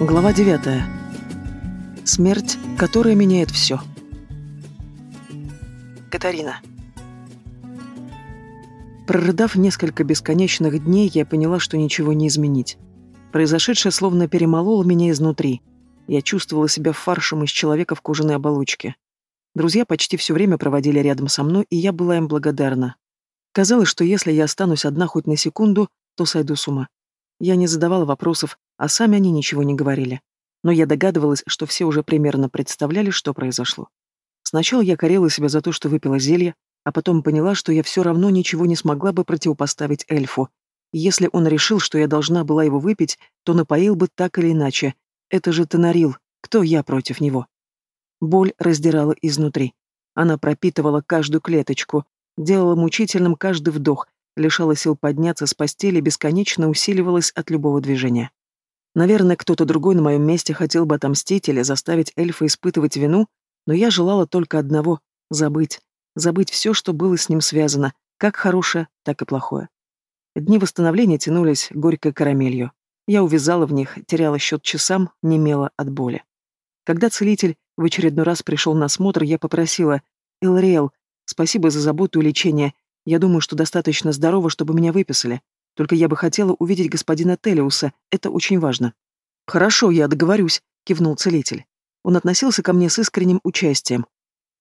Глава 9. Смерть, которая меняет все. Катарина. Прорыдав несколько бесконечных дней, я поняла, что ничего не изменить. Произошедшее словно перемололо меня изнутри. Я чувствовала себя фаршем из человека в кожаной оболочке. Друзья почти все время проводили рядом со мной, и я была им благодарна. Казалось, что если я останусь одна хоть на секунду, то сойду с ума. Я не задавала вопросов, а сами они ничего не говорили. Но я догадывалась, что все уже примерно представляли, что произошло. Сначала я корела себя за то, что выпила зелье, а потом поняла, что я все равно ничего не смогла бы противопоставить эльфу. Если он решил, что я должна была его выпить, то напоил бы так или иначе. Это же Тонарил, кто я против него? Боль раздирала изнутри. Она пропитывала каждую клеточку, делала мучительным каждый вдох, лишала сил подняться с постели, бесконечно усиливалась от любого движения. Наверное, кто-то другой на моем месте хотел бы отомстить или заставить эльфа испытывать вину, но я желала только одного — забыть. Забыть все, что было с ним связано, как хорошее, так и плохое. Дни восстановления тянулись горькой карамелью. Я увязала в них, теряла счет часам, немела от боли. Когда целитель в очередной раз пришел на осмотр, я попросила «Элриэл, спасибо за заботу и лечение. Я думаю, что достаточно здорово, чтобы меня выписали. Только я бы хотела увидеть господина Телиуса, это очень важно». «Хорошо, я договорюсь», — кивнул целитель. Он относился ко мне с искренним участием.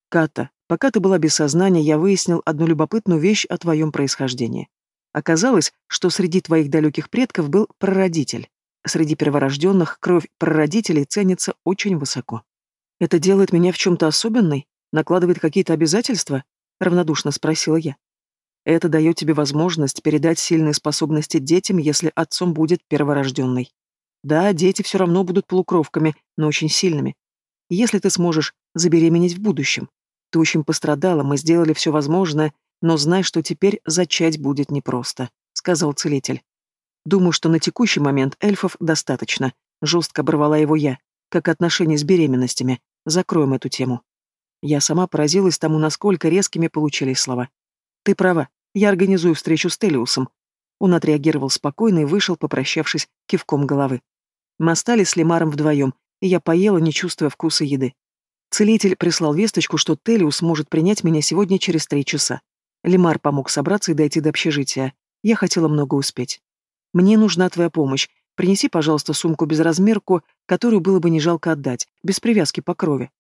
«Ката, пока ты была без сознания, я выяснил одну любопытную вещь о твоем происхождении. Оказалось, что среди твоих далеких предков был прародитель. Среди перворожденных кровь прародителей ценится очень высоко. Это делает меня в чем-то особенной? Накладывает какие-то обязательства?» — равнодушно спросила я. Это дает тебе возможность передать сильные способности детям, если отцом будет перворожденный. Да, дети все равно будут полукровками, но очень сильными. Если ты сможешь забеременеть в будущем. Ты очень пострадала, мы сделали все возможное, но знай, что теперь зачать будет непросто», — сказал целитель. «Думаю, что на текущий момент эльфов достаточно», — жестко оборвала его я, как отношения с беременностями. Закроем эту тему. Я сама поразилась тому, насколько резкими получились слова. «Ты права. Я организую встречу с Телиусом». Он отреагировал спокойно и вышел, попрощавшись кивком головы. Мы остались с Лемаром вдвоем, и я поела, не чувствуя вкуса еды. Целитель прислал весточку, что Телиус может принять меня сегодня через три часа. Лемар помог собраться и дойти до общежития. Я хотела много успеть. «Мне нужна твоя помощь. Принеси, пожалуйста, сумку-безразмерку, которую было бы не жалко отдать, без привязки по крови.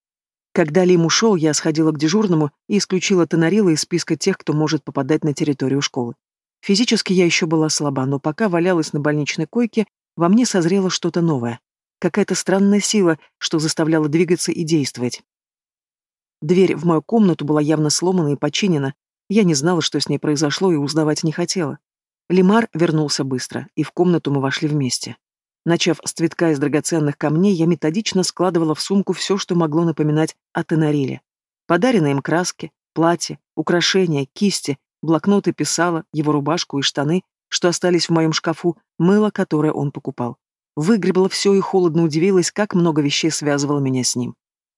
Когда Лим ушел, я сходила к дежурному и исключила Тонарила из списка тех, кто может попадать на территорию школы. Физически я еще была слаба, но пока валялась на больничной койке, во мне созрело что-то новое. Какая-то странная сила, что заставляла двигаться и действовать. Дверь в мою комнату была явно сломана и починена. Я не знала, что с ней произошло, и узнавать не хотела. Лимар вернулся быстро, и в комнату мы вошли вместе. Начав с цветка из драгоценных камней, я методично складывала в сумку все, что могло напоминать о Тенариле. Подаренные им краски, платья, украшения, кисти, блокноты писала, его рубашку и штаны, что остались в моем шкафу, мыло, которое он покупал. Выгребла все и холодно удивилась, как много вещей связывало меня с ним.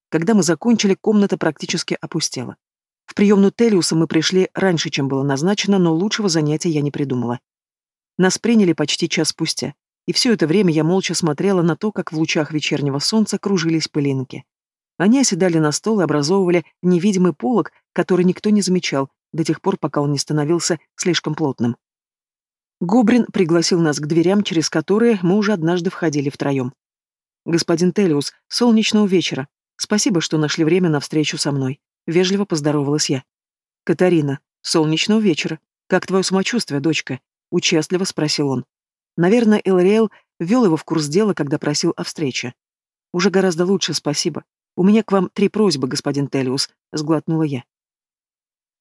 Когда мы закончили, комната практически опустела. В приемную Телиуса мы пришли раньше, чем было назначено, но лучшего занятия я не придумала. Нас приняли почти час спустя. И все это время я молча смотрела на то, как в лучах вечернего солнца кружились пылинки. Они оседали на стол и образовывали невидимый полог, который никто не замечал, до тех пор, пока он не становился слишком плотным. Гобрин пригласил нас к дверям, через которые мы уже однажды входили втроем. «Господин Телиус, солнечного вечера. Спасибо, что нашли время на встречу со мной». Вежливо поздоровалась я. «Катарина, солнечного вечера. Как твое самочувствие, дочка?» Участливо спросил он. Наверное, Элриэл ввел его в курс дела, когда просил о встрече. «Уже гораздо лучше, спасибо. У меня к вам три просьбы, господин Телиус», — сглотнула я.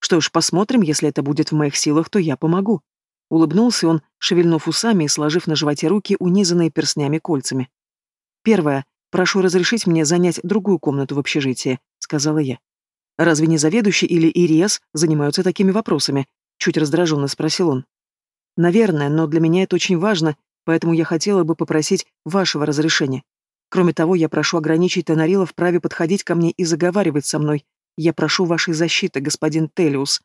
«Что ж, посмотрим, если это будет в моих силах, то я помогу». Улыбнулся он, шевельнув усами и сложив на животе руки, унизанные перстнями кольцами. «Первое. Прошу разрешить мне занять другую комнату в общежитии», — сказала я. «Разве не заведующий или Ириас занимаются такими вопросами?» — чуть раздраженно спросил он. Наверное, но для меня это очень важно, поэтому я хотела бы попросить вашего разрешения. Кроме того, я прошу ограничить Тонарила в праве подходить ко мне и заговаривать со мной. Я прошу вашей защиты, господин Телиус.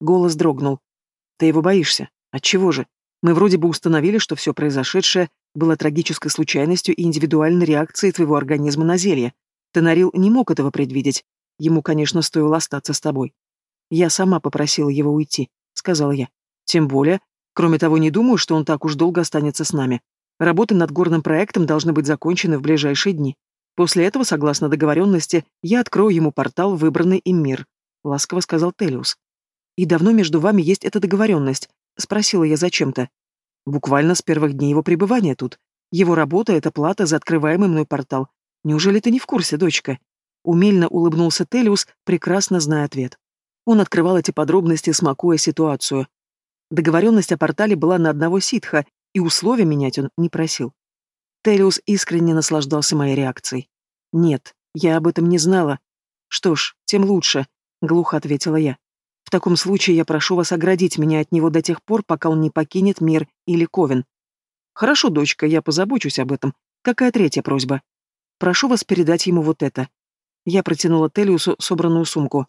Голос дрогнул. Ты его боишься? Отчего же? Мы вроде бы установили, что все произошедшее была трагической случайностью и индивидуальной реакцией твоего организма на зелье. Тонарил не мог этого предвидеть. Ему, конечно, стоило остаться с тобой. Я сама попросила его уйти, сказала я. Тем более, кроме того, не думаю, что он так уж долго останется с нами. Работы над горным проектом должны быть закончены в ближайшие дни. После этого, согласно договоренности, я открою ему портал в выбранный им мир», — ласково сказал Телиус. «И давно между вами есть эта договоренность?» — спросила я зачем-то. «Буквально с первых дней его пребывания тут. Его работа — это плата за открываемый мной портал. Неужели ты не в курсе, дочка?» Умельно улыбнулся Телиус, прекрасно зная ответ. Он открывал эти подробности, смакуя ситуацию. Договоренность о портале была на одного ситха, и условия менять он не просил. Телиус искренне наслаждался моей реакцией. «Нет, я об этом не знала». «Что ж, тем лучше», — глухо ответила я. «В таком случае я прошу вас оградить меня от него до тех пор, пока он не покинет мир или Ковен». «Хорошо, дочка, я позабочусь об этом. Какая третья просьба?» «Прошу вас передать ему вот это». Я протянула Телиусу собранную сумку.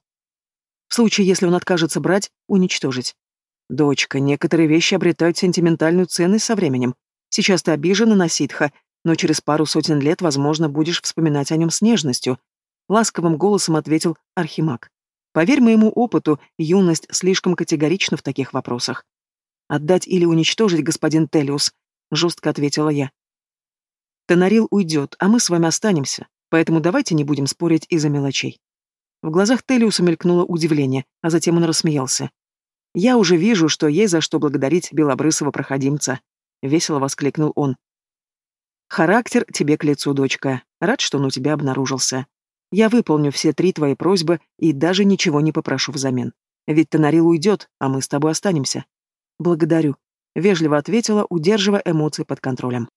В случае, если он откажется брать, уничтожить. «Дочка, некоторые вещи обретают сентиментальную ценность со временем. Сейчас ты обижена на ситха, но через пару сотен лет, возможно, будешь вспоминать о нем с нежностью», — ласковым голосом ответил Архимаг. «Поверь моему опыту, юность слишком категорична в таких вопросах». «Отдать или уничтожить, господин Телиус», — жестко ответила я. «Тонарил уйдет, а мы с вами останемся, поэтому давайте не будем спорить из-за мелочей». В глазах Телиуса мелькнуло удивление, а затем он рассмеялся. «Я уже вижу, что есть за что благодарить белобрысого проходимца», — весело воскликнул он. «Характер тебе к лицу, дочка. Рад, что он у тебя обнаружился. Я выполню все три твои просьбы и даже ничего не попрошу взамен. Ведь Тонарил уйдет, а мы с тобой останемся». «Благодарю», — вежливо ответила, удерживая эмоции под контролем.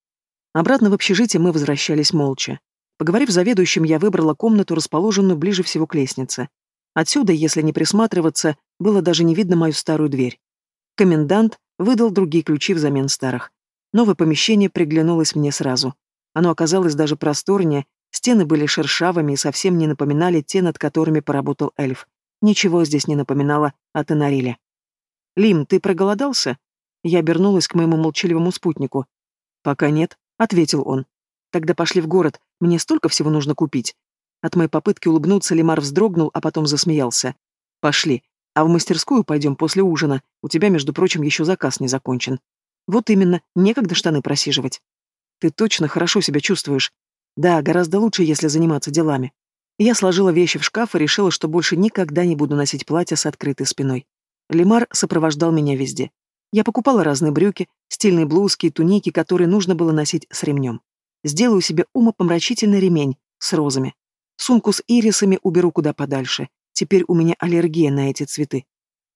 Обратно в общежитие мы возвращались молча. Поговорив с заведующим, я выбрала комнату, расположенную ближе всего к лестнице. Отсюда, если не присматриваться, было даже не видно мою старую дверь. Комендант выдал другие ключи взамен старых. Новое помещение приглянулось мне сразу. Оно оказалось даже просторнее, стены были шершавыми и совсем не напоминали те, над которыми поработал эльф. Ничего здесь не напоминало о Тенариле. «Лим, ты проголодался?» Я обернулась к моему молчаливому спутнику. «Пока нет», — ответил он. «Тогда пошли в город, мне столько всего нужно купить». От моей попытки улыбнуться Лимар вздрогнул, а потом засмеялся. «Пошли. А в мастерскую пойдем после ужина. У тебя, между прочим, еще заказ не закончен. Вот именно, некогда штаны просиживать. Ты точно хорошо себя чувствуешь? Да, гораздо лучше, если заниматься делами. Я сложила вещи в шкаф и решила, что больше никогда не буду носить платье с открытой спиной. Лимар сопровождал меня везде. Я покупала разные брюки, стильные блузки и туники, которые нужно было носить с ремнем. Сделаю себе умопомрачительный ремень с розами. Сумку с ирисами уберу куда подальше. Теперь у меня аллергия на эти цветы.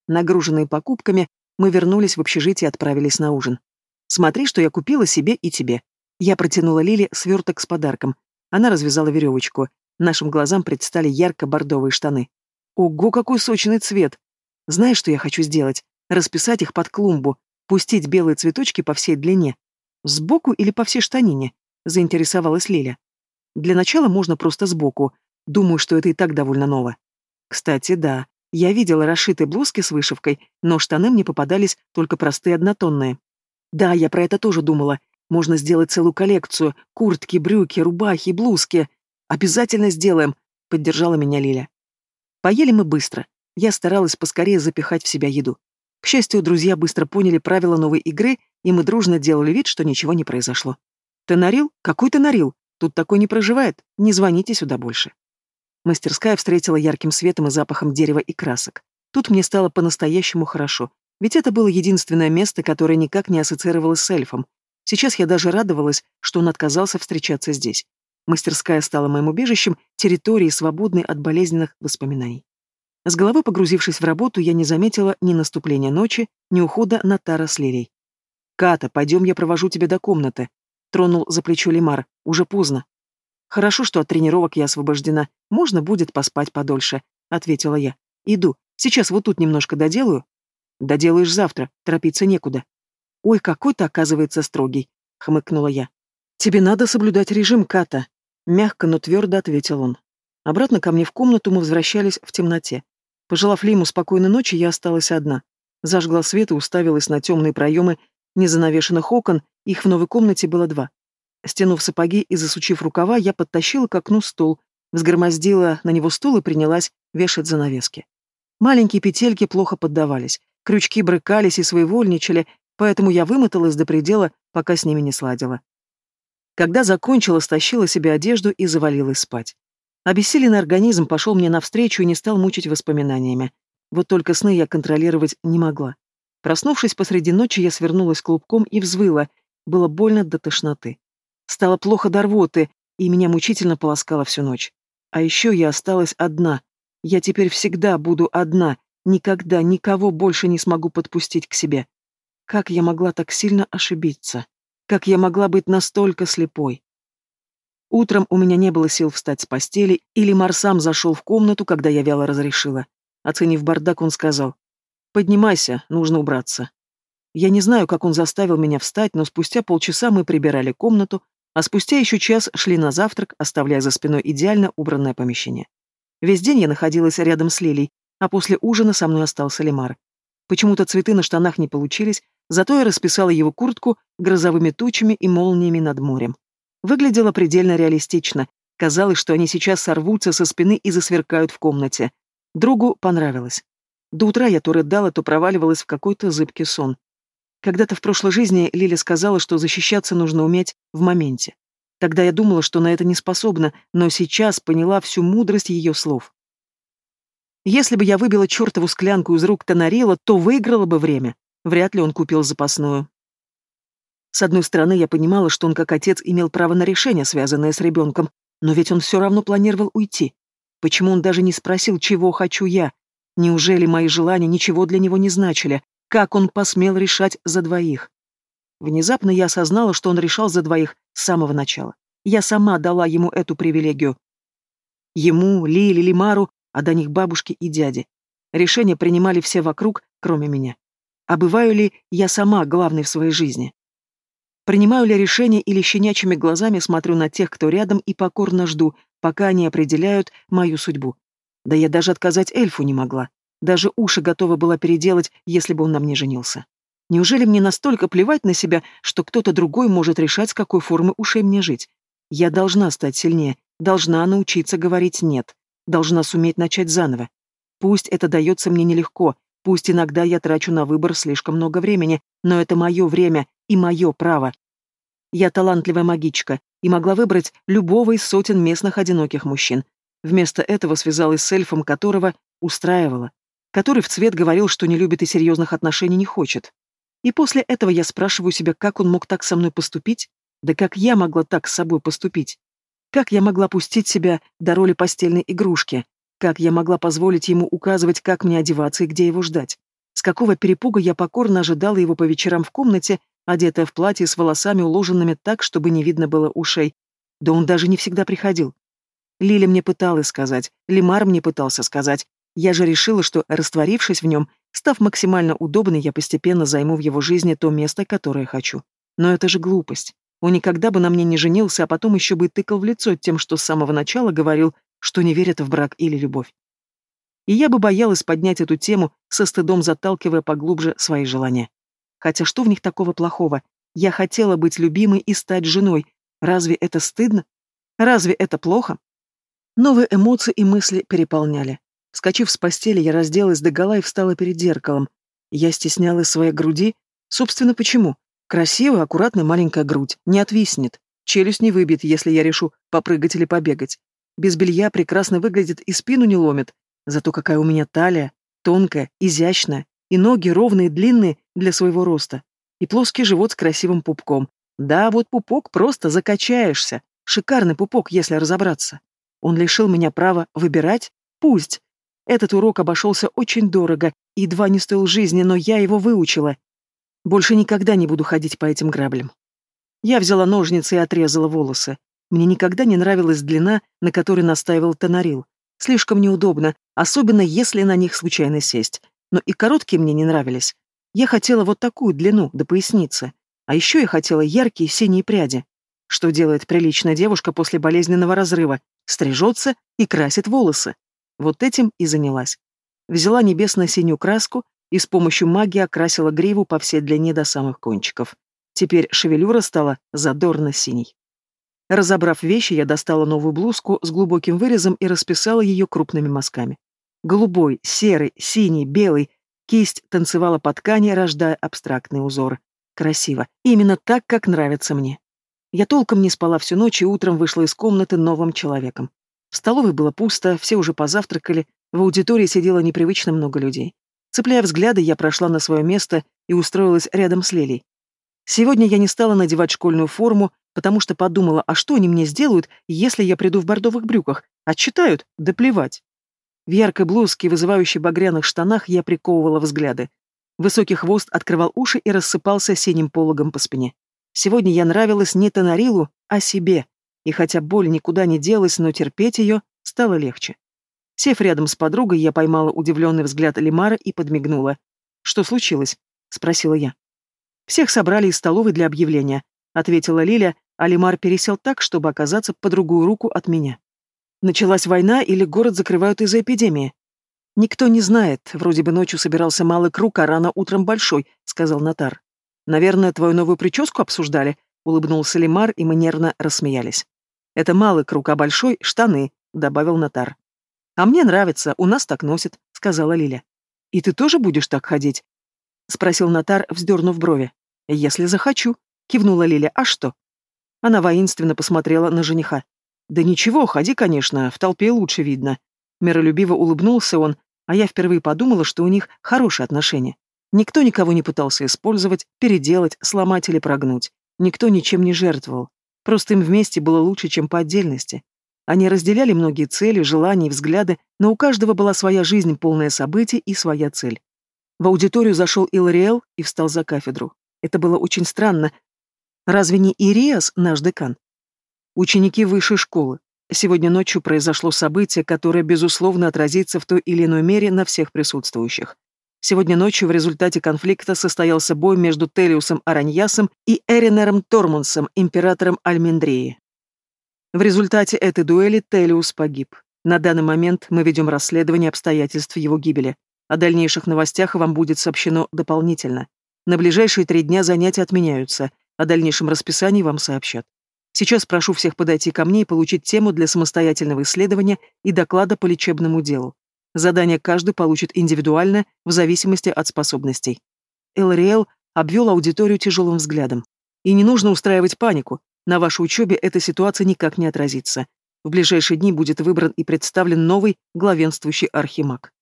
Нагруженные покупками, мы вернулись в общежитие и отправились на ужин. Смотри, что я купила себе и тебе. Я протянула Лиле сверток с подарком. Она развязала веревочку. Нашим глазам предстали ярко-бордовые штаны. Ого, какой сочный цвет! Знаешь, что я хочу сделать? Расписать их под клумбу, пустить белые цветочки по всей длине. Сбоку или по всей штанине? Заинтересовалась Лиля. Для начала можно просто сбоку. Думаю, что это и так довольно ново. Кстати, да, я видела расшитые блузки с вышивкой, но штаны мне попадались только простые однотонные. Да, я про это тоже думала. Можно сделать целую коллекцию. Куртки, брюки, рубахи, блузки. Обязательно сделаем, поддержала меня Лиля. Поели мы быстро. Я старалась поскорее запихать в себя еду. К счастью, друзья быстро поняли правила новой игры, и мы дружно делали вид, что ничего не произошло. «Ты нарил? Какой ты нарил? Тут такой не проживает. Не звоните сюда больше». Мастерская встретила ярким светом и запахом дерева и красок. Тут мне стало по-настоящему хорошо, ведь это было единственное место, которое никак не ассоциировалось с эльфом. Сейчас я даже радовалась, что он отказался встречаться здесь. Мастерская стала моим убежищем, территорией, свободной от болезненных воспоминаний. С головой погрузившись в работу, я не заметила ни наступления ночи, ни ухода на Тара с Лилей. «Ката, пойдем, я провожу тебя до комнаты», — тронул за плечо Лимар. «Уже поздно». «Хорошо, что от тренировок я освобождена. Можно будет поспать подольше», — ответила я. «Иду. Сейчас вот тут немножко доделаю». «Доделаешь завтра. Торопиться некуда». «Ой, какой ты, оказывается, строгий», — хмыкнула я. «Тебе надо соблюдать режим, Ката», — мягко, но твердо ответил он. Обратно ко мне в комнату мы возвращались в темноте. Пожелав Лиму спокойной ночи, я осталась одна. Зажгла свет и уставилась на темные проемы незанавешенных окон Их в новой комнате было два. Стянув сапоги и засучив рукава, я подтащила к окну стол, взгромоздила на него стул и принялась вешать занавески. Маленькие петельки плохо поддавались, крючки брыкались и своевольничали, поэтому я вымоталась до предела, пока с ними не сладила. Когда закончила, стащила себе одежду и завалилась спать. Обессиленный организм пошел мне навстречу и не стал мучить воспоминаниями. Вот только сны я контролировать не могла. Проснувшись посреди ночи, я свернулась клубком и взвыла. Было больно до тошноты. Стало плохо до рвоты, и меня мучительно полоскало всю ночь. А еще я осталась одна. Я теперь всегда буду одна, никогда никого больше не смогу подпустить к себе. Как я могла так сильно ошибиться? Как я могла быть настолько слепой? Утром у меня не было сил встать с постели, или Мар сам зашел в комнату, когда я вяло разрешила. Оценив бардак, он сказал, «Поднимайся, нужно убраться». Я не знаю, как он заставил меня встать, но спустя полчаса мы прибирали комнату, а спустя еще час шли на завтрак, оставляя за спиной идеально убранное помещение. Весь день я находилась рядом с Лилей, а после ужина со мной остался Лемар. Почему-то цветы на штанах не получились, Зато я расписала его куртку грозовыми тучами и молниями над морем. Выглядело предельно реалистично. Казалось, что они сейчас сорвутся со спины и засверкают в комнате. Другу понравилось. До утра я то рыдала, то проваливалась в какой-то зыбкий сон. Когда-то в прошлой жизни Лиля сказала, что защищаться нужно уметь в моменте. Тогда я думала, что на это не способна, но сейчас поняла всю мудрость ее слов. Если бы я выбила чертову склянку из рук Тонарила, то выиграла бы время. Вряд ли он купил запасную. С одной стороны, я понимала, что он как отец имел право на решение, связанное с ребенком, но ведь он все равно планировал уйти. Почему он даже не спросил, чего хочу я? Неужели мои желания ничего для него не значили? Как он посмел решать за двоих? Внезапно я осознала, что он решал за двоих с самого начала. Я сама дала ему эту привилегию. Ему, Лиле, Лимару, а до них бабушки и дяди. Решения принимали все вокруг, кроме меня. А бываю ли я сама главной в своей жизни? Принимаю ли решение или щенячьими глазами смотрю на тех, кто рядом, и покорно жду, пока они определяют мою судьбу? Да я даже отказать эльфу не могла. Даже уши готова была переделать, если бы он на мне женился. Неужели мне настолько плевать на себя, что кто-то другой может решать, с какой формы ушей мне жить? Я должна стать сильнее, должна научиться говорить «нет», должна суметь начать заново. Пусть это дается мне нелегко, Пусть иногда я трачу на выбор слишком много времени, но это мое время и мое право. Я талантливая магичка и могла выбрать любого из сотен местных одиноких мужчин. Вместо этого связалась с эльфом, которого устраивала, который в цвет говорил, что не любит и серьезных отношений не хочет. И после этого я спрашиваю себя, как он мог так со мной поступить? Да как я могла так с собой поступить? Как я могла пустить себя до роли постельной игрушки? Как я могла позволить ему указывать, как мне одеваться и где его ждать? С какого перепуга я покорно ожидала его по вечерам в комнате, одетая в платье с волосами, уложенными так, чтобы не видно было ушей. Да он даже не всегда приходил. Лиля мне пыталась сказать, Лимар мне пытался сказать. Я же решила, что, растворившись в нем, став максимально удобной, я постепенно займу в его жизни то место, которое хочу. Но это же глупость. Он никогда бы на мне не женился, а потом еще бы тыкал в лицо тем, что с самого начала говорил, что не верят в брак или любовь. И я бы боялась поднять эту тему, со стыдом заталкивая поглубже свои желания. Хотя что в них такого плохого? Я хотела быть любимой и стать женой. Разве это стыдно? Разве это плохо? Новые эмоции и мысли переполняли. Вскочив с постели, я разделась догола и встала перед зеркалом. Я стеснялась своей груди. Собственно, почему? Красивая, аккуратная маленькая грудь. Не отвиснет. Челюсть не выбьет, если я решу попрыгать или побегать. Без белья прекрасно выглядит и спину не ломит. Зато какая у меня талия, тонкая, изящная, и ноги ровные, длинные для своего роста. И плоский живот с красивым пупком. Да, вот пупок просто закачаешься. Шикарный пупок, если разобраться. Он лишил меня права выбирать? Пусть. Этот урок обошелся очень дорого, едва не стоил жизни, но я его выучила. Больше никогда не буду ходить по этим граблям. Я взяла ножницы и отрезала волосы. Мне никогда не нравилась длина, на которой настаивал Тонарил. Слишком неудобно, особенно если на них случайно сесть. Но и короткие мне не нравились. Я хотела вот такую длину, до поясницы. А еще я хотела яркие синие пряди. Что делает приличная девушка после болезненного разрыва? Стрижется и красит волосы. Вот этим и занялась. Взяла небесно-синюю краску и с помощью магии окрасила гриву по всей длине до самых кончиков. Теперь шевелюра стала задорно синей. Разобрав вещи, я достала новую блузку с глубоким вырезом и расписала ее крупными мазками. Голубой, серый, синий, белый. Кисть танцевала по ткани, рождая абстрактные узоры. Красиво. Именно так, как нравится мне. Я толком не спала всю ночь и утром вышла из комнаты новым человеком. В столовой было пусто, все уже позавтракали, в аудитории сидело непривычно много людей. Цепляя взгляды, я прошла на свое место и устроилась рядом с Лелей. Сегодня я не стала надевать школьную форму, потому что подумала, а что они мне сделают, если я приду в бордовых брюках? Отчитают? Да плевать. В яркой блузке, вызывающей багряных штанах, я приковывала взгляды. Высокий хвост открывал уши и рассыпался синим пологом по спине. Сегодня я нравилась не Тонарилу, а себе, и хотя боль никуда не делась, но терпеть ее стало легче. Сев рядом с подругой, я поймала удивленный взгляд Лимара и подмигнула. «Что случилось?» — спросила я. «Всех собрали из столовой для объявления», — ответила Лиля, а Лимар пересел так, чтобы оказаться по другую руку от меня. «Началась война или город закрывают из-за эпидемии?» «Никто не знает. Вроде бы ночью собирался малый круг, а рано утром большой», — сказал Натар. «Наверное, твою новую прическу обсуждали?» — улыбнулся Лимар, и мы нервно рассмеялись. «Это малый круг, а большой — штаны», — добавил Натар. «А мне нравится, у нас так носят», — сказала Лиля. «И ты тоже будешь так ходить?» — спросил Натар, вздернув брови. «Если захочу», — кивнула Лиля. «А что?» Она воинственно посмотрела на жениха. «Да ничего, ходи, конечно, в толпе лучше видно». Миролюбиво улыбнулся он, а я впервые подумала, что у них хорошие отношения. Никто никого не пытался использовать, переделать, сломать или прогнуть. Никто ничем не жертвовал. Просто им вместе было лучше, чем по отдельности. Они разделяли многие цели, желания и взгляды, но у каждого была своя жизнь, полная событий и своя цель. В аудиторию зашел Илариэл и встал за кафедру. Это было очень странно. Разве не Ириас наш декан? Ученики высшей школы. Сегодня ночью произошло событие, которое, безусловно, отразится в той или иной мере на всех присутствующих. Сегодня ночью в результате конфликта состоялся бой между Телиусом Араньясом и Эринером Тормунсом, императором Альмендрии. В результате этой дуэли Телиус погиб. На данный момент мы ведем расследование обстоятельств его гибели. О дальнейших новостях вам будет сообщено дополнительно. На ближайшие три дня занятия отменяются. О дальнейшем расписании вам сообщат. Сейчас прошу всех подойти ко мне и получить тему для самостоятельного исследования и доклада по лечебному делу. Задание каждый получит индивидуально, в зависимости от способностей. Элриэл обвел аудиторию тяжелым взглядом. И не нужно устраивать панику. На вашей учебе эта ситуация никак не отразится. В ближайшие дни будет выбран и представлен новый главенствующий архимаг.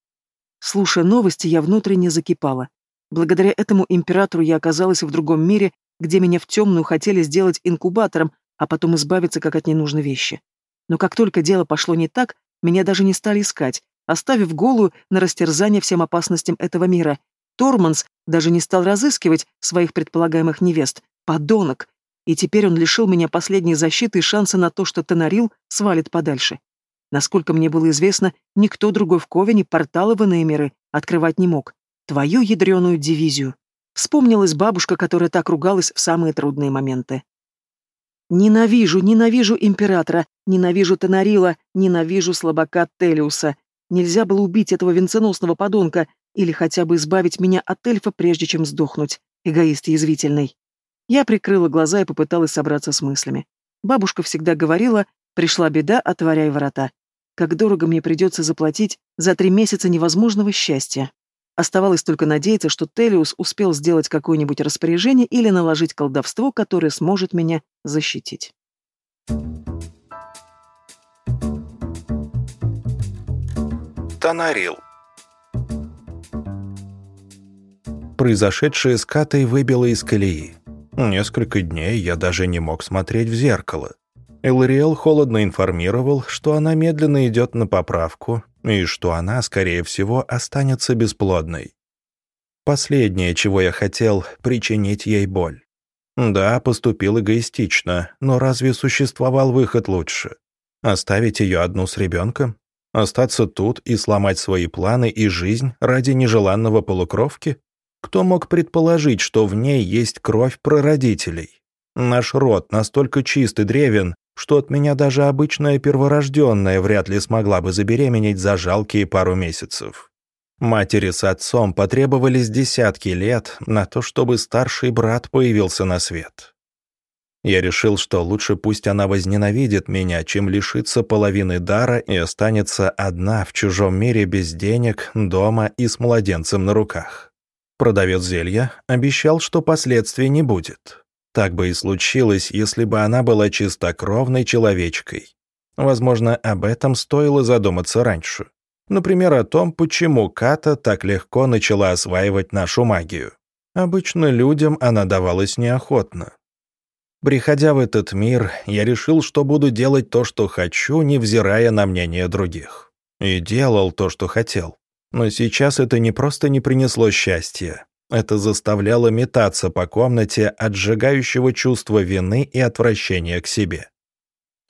Слушая новости, я внутренне закипала. Благодаря этому императору я оказалась в другом мире, где меня в темную хотели сделать инкубатором, а потом избавиться как от ненужной вещи. Но как только дело пошло не так, меня даже не стали искать, оставив голую на растерзание всем опасностям этого мира. Торманс даже не стал разыскивать своих предполагаемых невест. Подонок! и теперь он лишил меня последней защиты и шанса на то, что Тонарил свалит подальше. Насколько мне было известно, никто другой в Ковине порталы в иные миры открывать не мог. Твою ядреную дивизию. Вспомнилась бабушка, которая так ругалась в самые трудные моменты. Ненавижу, ненавижу императора, ненавижу Тонарила, ненавижу слабака Телиуса. Нельзя было убить этого венценосного подонка или хотя бы избавить меня от эльфа, прежде чем сдохнуть. Эгоист язвительный. Я прикрыла глаза и попыталась собраться с мыслями. Бабушка всегда говорила, пришла беда, отворяй ворота. Как дорого мне придется заплатить за три месяца невозможного счастья. Оставалось только надеяться, что Телиус успел сделать какое-нибудь распоряжение или наложить колдовство, которое сможет меня защитить. Тонарил Произошедшее с Катой выбило из колеи. Несколько дней я даже не мог смотреть в зеркало. Элариэл холодно информировал, что она медленно идет на поправку и что она, скорее всего, останется бесплодной. Последнее, чего я хотел, причинить ей боль. Да, поступил эгоистично, но разве существовал выход лучше? Оставить ее одну с ребенком? Остаться тут и сломать свои планы и жизнь ради нежеланного полукровки? Кто мог предположить, что в ней есть кровь прародителей? Наш род настолько чист и древен, что от меня даже обычная перворожденная вряд ли смогла бы забеременеть за жалкие пару месяцев. Матери с отцом потребовались десятки лет на то, чтобы старший брат появился на свет. Я решил, что лучше пусть она возненавидит меня, чем лишиться половины дара и останется одна в чужом мире без денег, дома и с младенцем на руках. Продавец зелья обещал, что последствий не будет. Так бы и случилось, если бы она была чистокровной человечкой. Возможно, об этом стоило задуматься раньше. Например, о том, почему Ката так легко начала осваивать нашу магию. Обычно людям она давалась неохотно. Приходя в этот мир, я решил, что буду делать то, что хочу, невзирая на мнение других. И делал то, что хотел. Но сейчас это не просто не принесло счастья. Это заставляло метаться по комнате от сжигающего чувства вины и отвращения к себе.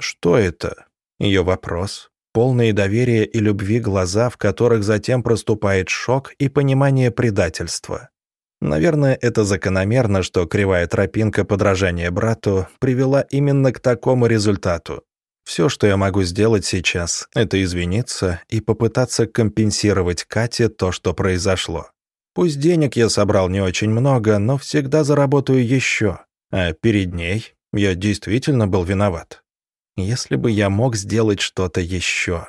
Что это? Ее вопрос, полные доверия и любви глаза, в которых затем проступает шок и понимание предательства. Наверное, это закономерно, что кривая тропинка подражания брату привела именно к такому результату. Все, что я могу сделать сейчас, это извиниться и попытаться компенсировать Кате то, что произошло. Пусть денег я собрал не очень много, но всегда заработаю еще. А перед ней я действительно был виноват если бы я мог сделать что-то еще.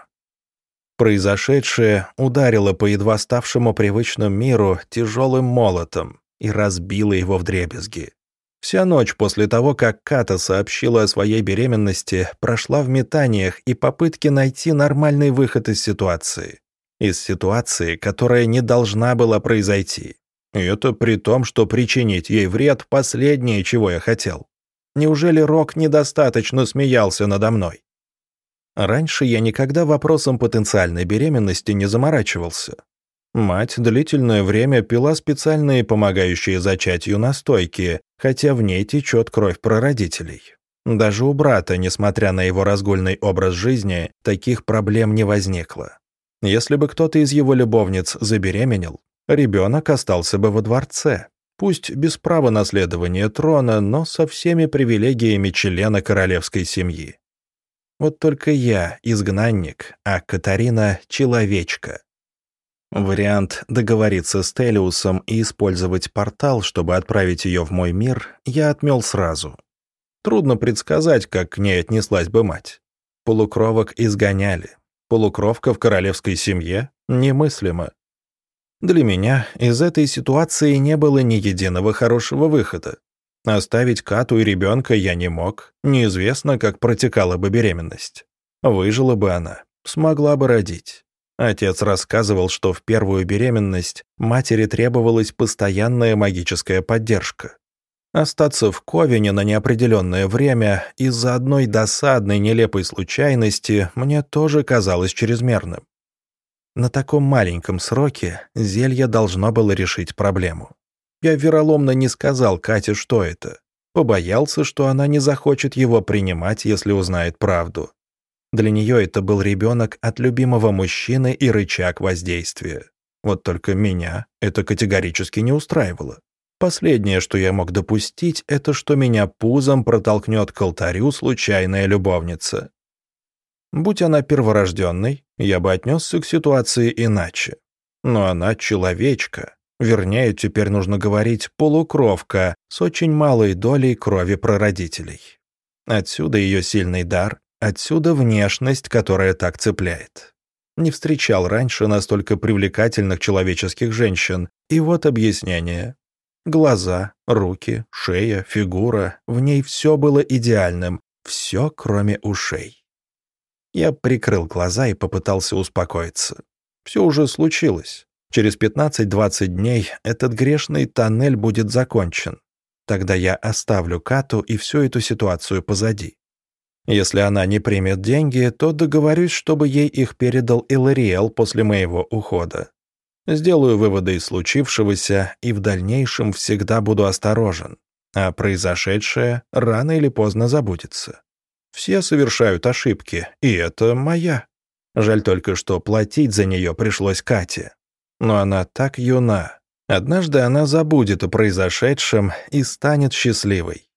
Произошедшее ударило по едва ставшему привычному миру тяжелым молотом и разбило его вдребезги. Вся ночь после того, как Ката сообщила о своей беременности, прошла в метаниях и попытке найти нормальный выход из ситуации. Из ситуации, которая не должна была произойти. И это при том, что причинить ей вред – последнее, чего я хотел. Неужели Рок недостаточно смеялся надо мной? Раньше я никогда вопросом потенциальной беременности не заморачивался. Мать длительное время пила специальные помогающие зачатию настойки, хотя в ней течет кровь прародителей. Даже у брата, несмотря на его разгульный образ жизни, таких проблем не возникло. Если бы кто-то из его любовниц забеременел, ребенок остался бы во дворце, Пусть без права наследования трона, но со всеми привилегиями члена королевской семьи. Вот только я изгнанник, а Катарина — человечка. Вариант договориться с Телиусом и использовать портал, чтобы отправить ее в мой мир, я отмел сразу. Трудно предсказать, как к ней отнеслась бы мать. Полукровок изгоняли. Полукровка в королевской семье — немыслимо. Для меня из этой ситуации не было ни единого хорошего выхода. Оставить Кату и ребенка я не мог, неизвестно, как протекала бы беременность. Выжила бы она, смогла бы родить. Отец рассказывал, что в первую беременность матери требовалась постоянная магическая поддержка. Остаться в Ковине на неопределенное время из-за одной досадной нелепой случайности мне тоже казалось чрезмерным. На таком маленьком сроке зелье должно было решить проблему. Я вероломно не сказал Кате, что это. Побоялся, что она не захочет его принимать, если узнает правду. Для нее это был ребенок от любимого мужчины и рычаг воздействия. Вот только меня это категорически не устраивало. Последнее, что я мог допустить, это что меня пузом протолкнет к алтарю случайная любовница. Будь она перворожденной, я бы отнесся к ситуации иначе. Но она человечка. Вернее, теперь нужно говорить полукровка с очень малой долей крови прародителей. Отсюда ее сильный дар, отсюда внешность, которая так цепляет. Не встречал раньше настолько привлекательных человеческих женщин, и вот объяснение. Глаза, руки, шея, фигура, в ней все было идеальным, все кроме ушей. Я прикрыл глаза и попытался успокоиться. Все уже случилось. Через 15-20 дней этот грешный тоннель будет закончен. Тогда я оставлю Кату и всю эту ситуацию позади. Если она не примет деньги, то договорюсь, чтобы ей их передал Илариэл после моего ухода. Сделаю выводы из случившегося и в дальнейшем всегда буду осторожен, а произошедшее рано или поздно забудется. Все совершают ошибки, и это моя. Жаль только, что платить за нее пришлось Кате. Но она так юна. Однажды она забудет о произошедшем и станет счастливой.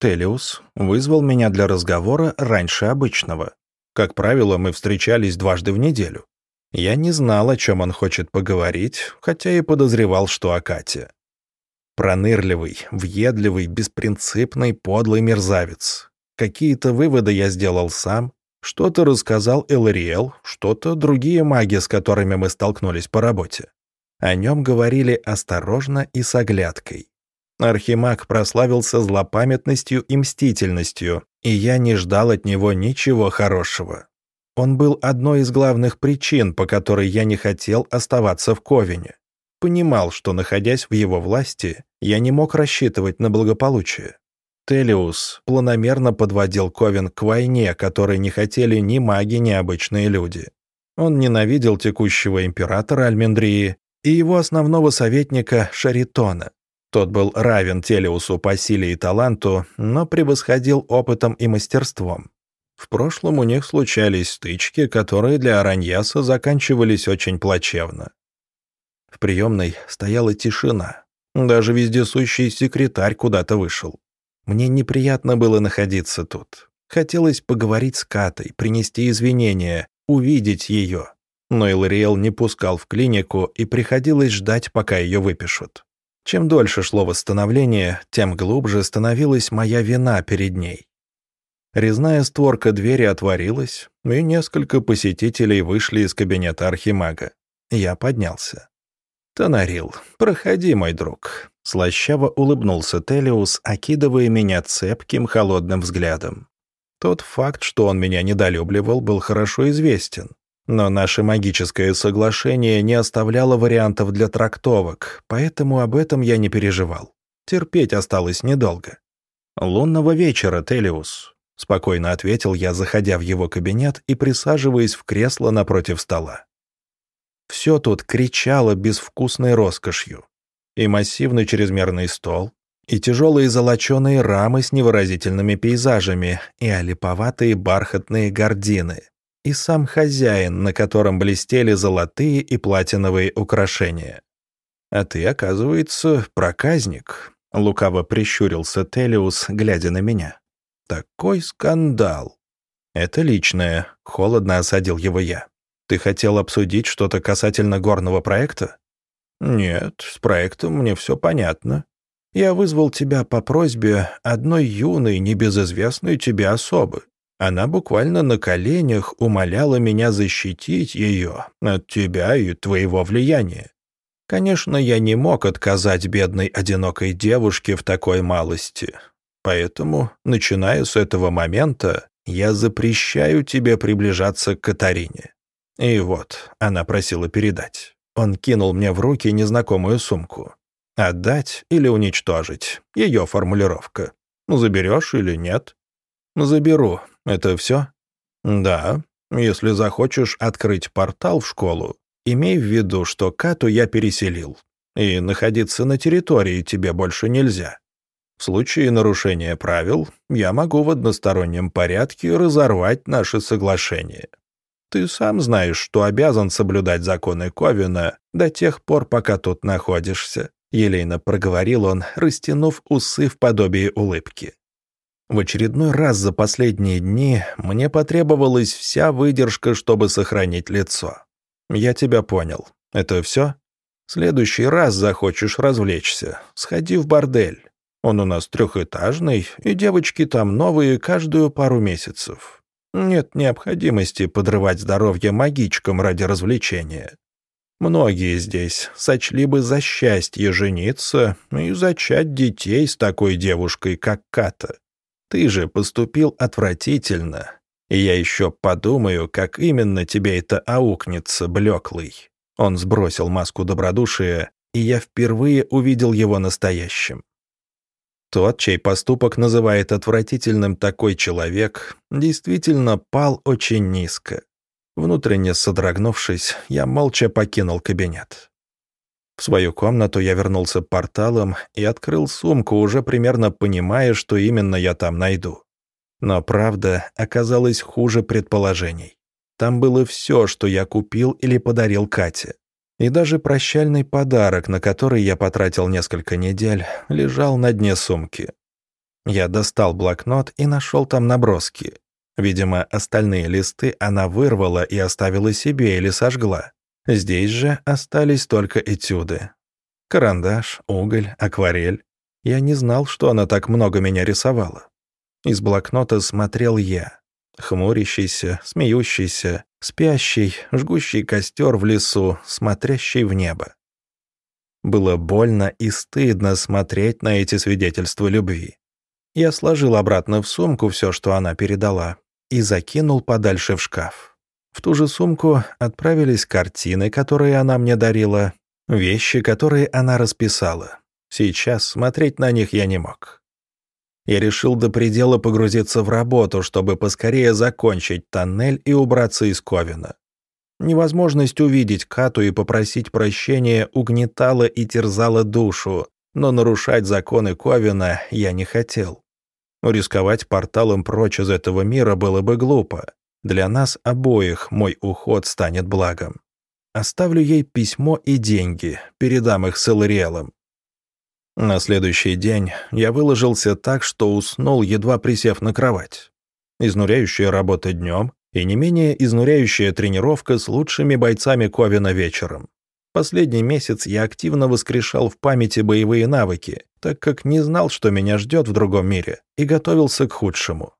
Телиус вызвал меня для разговора раньше обычного. Как правило, мы встречались дважды в неделю. Я не знал, о чем он хочет поговорить, хотя и подозревал, что о Кате. Пронырливый, въедливый, беспринципный, подлый мерзавец. Какие-то выводы я сделал сам, что-то рассказал Элариэл, что-то другие маги, с которыми мы столкнулись по работе. О нем говорили осторожно и с оглядкой. Архимаг прославился злопамятностью и мстительностью, и я не ждал от него ничего хорошего. Он был одной из главных причин, по которой я не хотел оставаться в Ковине. Понимал, что, находясь в его власти, я не мог рассчитывать на благополучие. Телиус планомерно подводил Ковен к войне, которой не хотели ни маги, ни обычные люди. Он ненавидел текущего императора Альмендрии и его основного советника Шаритона. Тот был равен Телиусу по силе и таланту, но превосходил опытом и мастерством. В прошлом у них случались стычки, которые для Араньяса заканчивались очень плачевно. В приемной стояла тишина. Даже вездесущий секретарь куда-то вышел. Мне неприятно было находиться тут. Хотелось поговорить с Катой, принести извинения, увидеть ее. Но Илариэл не пускал в клинику, и приходилось ждать, пока ее выпишут. Чем дольше шло восстановление, тем глубже становилась моя вина перед ней. Резная створка двери отворилась, и несколько посетителей вышли из кабинета архимага. Я поднялся. «Тонарил, проходи, мой друг», — слащаво улыбнулся Телиус, окидывая меня цепким холодным взглядом. Тот факт, что он меня недолюбливал, был хорошо известен. Но наше магическое соглашение не оставляло вариантов для трактовок, поэтому об этом я не переживал. Терпеть осталось недолго. «Лунного вечера, Телиус», — спокойно ответил я, заходя в его кабинет и присаживаясь в кресло напротив стола. Все тут кричало безвкусной роскошью. И массивный чрезмерный стол, и тяжелые золоченые рамы с невыразительными пейзажами, и олиповатые бархатные гардины, и сам хозяин, на котором блестели золотые и платиновые украшения. «А ты, оказывается, проказник», — лукаво прищурился Телиус, глядя на меня. Такой скандал. Это личное, холодно осадил его я. Ты хотел обсудить что-то касательно горного проекта? Нет, с проектом мне все понятно. Я вызвал тебя по просьбе одной юной, небезызвестной тебе особы. Она буквально на коленях умоляла меня защитить ее от тебя и твоего влияния. Конечно, я не мог отказать бедной одинокой девушке в такой малости, Поэтому, начиная с этого момента, я запрещаю тебе приближаться к Катарине. И вот, она просила передать. Он кинул мне в руки незнакомую сумку. Отдать или уничтожить. Ее формулировка. Заберешь или нет? Заберу. Это все? Да. Если захочешь открыть портал в школу, имей в виду, что Кату я переселил. И находиться на территории тебе больше нельзя. В случае нарушения правил я могу в одностороннем порядке разорвать наше соглашение. Ты сам знаешь, что обязан соблюдать законы Ковина до тех пор, пока тут находишься», — елейно проговорил он, растянув усы в подобие улыбки. В очередной раз за последние дни мне потребовалась вся выдержка, чтобы сохранить лицо. «Я тебя понял. Это все? следующий раз захочешь развлечься, сходи в бордель. Он у нас трехэтажный, и девочки там новые каждую пару месяцев. Нет необходимости подрывать здоровье магичкам ради развлечения. Многие здесь сочли бы за счастье жениться и зачать детей с такой девушкой, как Ката. Ты же поступил отвратительно, и я еще подумаю, как именно тебе это аукнется, блеклый». Он сбросил маску добродушия, и я впервые увидел его настоящим. Тот, чей поступок называет отвратительным такой человек, действительно пал очень низко. Внутренне содрогнувшись, я молча покинул кабинет. В свою комнату я вернулся порталом и открыл сумку, уже примерно понимая, что именно я там найду. Но правда оказалась хуже предположений. Там было все, что я купил или подарил Кате. И даже прощальный подарок, на который я потратил несколько недель, лежал на дне сумки. Я достал блокнот и нашел там наброски. Видимо, остальные листы она вырвала и оставила себе или сожгла. Здесь же остались только этюды. Карандаш, уголь, акварель. Я не знал, что она так много меня рисовала. Из блокнота смотрел я. Хмурящийся, смеющийся, спящий, жгущий костер в лесу, смотрящий в небо. Было больно и стыдно смотреть на эти свидетельства любви. Я сложил обратно в сумку все, что она передала, и закинул подальше в шкаф. В ту же сумку отправились картины, которые она мне дарила, вещи, которые она расписала. Сейчас смотреть на них я не мог. Я решил до предела погрузиться в работу, чтобы поскорее закончить тоннель и убраться из Ковина. Невозможность увидеть Кату и попросить прощения угнетала и терзала душу, но нарушать законы Ковина я не хотел. Рисковать порталом прочь из этого мира было бы глупо. Для нас обоих мой уход станет благом. Оставлю ей письмо и деньги, передам их с Элариэлом. На следующий день я выложился так, что уснул, едва присев на кровать. Изнуряющая работа днем, и не менее изнуряющая тренировка с лучшими бойцами Ковина вечером. Последний месяц я активно воскрешал в памяти боевые навыки, так как не знал, что меня ждет в другом мире, и готовился к худшему.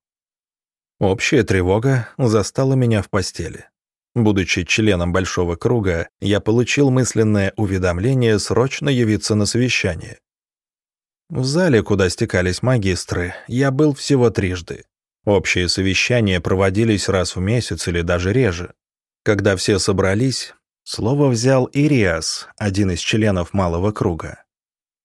Общая тревога застала меня в постели. Будучи членом большого круга, я получил мысленное уведомление срочно явиться на совещание. В зале, куда стекались магистры, я был всего трижды. Общие совещания проводились раз в месяц или даже реже. Когда все собрались, слово взял Ириас, один из членов малого круга.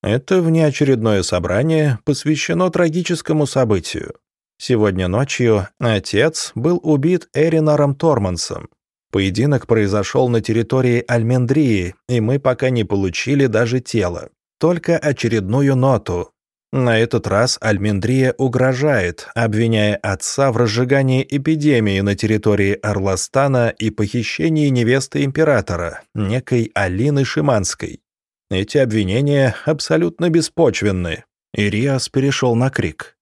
Это внеочередное собрание посвящено трагическому событию. Сегодня ночью отец был убит Эринаром Тормансом. Поединок произошел на территории Альмендрии, и мы пока не получили даже тело. Только очередную ноту, на этот раз Альмендрия угрожает, обвиняя отца в разжигании эпидемии на территории Орластана и похищении невесты императора, некой Алины Шиманской. Эти обвинения абсолютно беспочвенны. Ириас перешел на крик.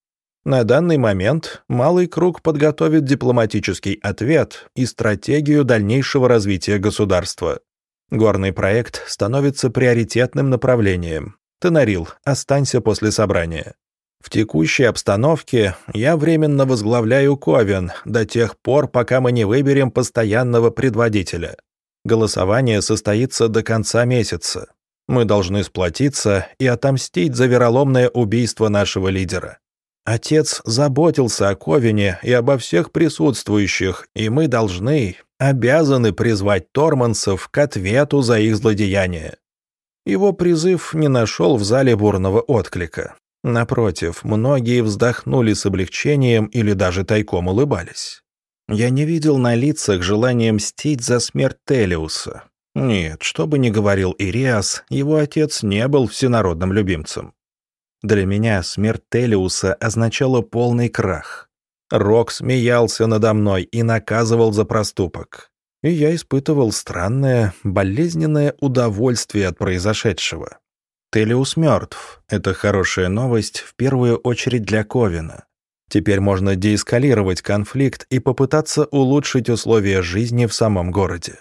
На данный момент Малый Круг подготовит дипломатический ответ и стратегию дальнейшего развития государства. Горный проект становится приоритетным направлением, Тонарил, останься после собрания. В текущей обстановке я временно возглавляю Ковен до тех пор, пока мы не выберем постоянного предводителя. Голосование состоится до конца месяца. Мы должны сплотиться и отомстить за вероломное убийство нашего лидера. Отец заботился о Ковине и обо всех присутствующих, и мы должны, обязаны призвать Тормансов к ответу за их злодеяние. Его призыв не нашел в зале бурного отклика. Напротив, многие вздохнули с облегчением или даже тайком улыбались. Я не видел на лицах желания мстить за смерть Телиуса. Нет, что бы ни говорил Ириас, его отец не был всенародным любимцем. Для меня смерть Телиуса означала полный крах. Рок смеялся надо мной и наказывал за проступок и я испытывал странное, болезненное удовольствие от произошедшего. Телиус мертв. Это хорошая новость в первую очередь для Ковина. Теперь можно деэскалировать конфликт и попытаться улучшить условия жизни в самом городе.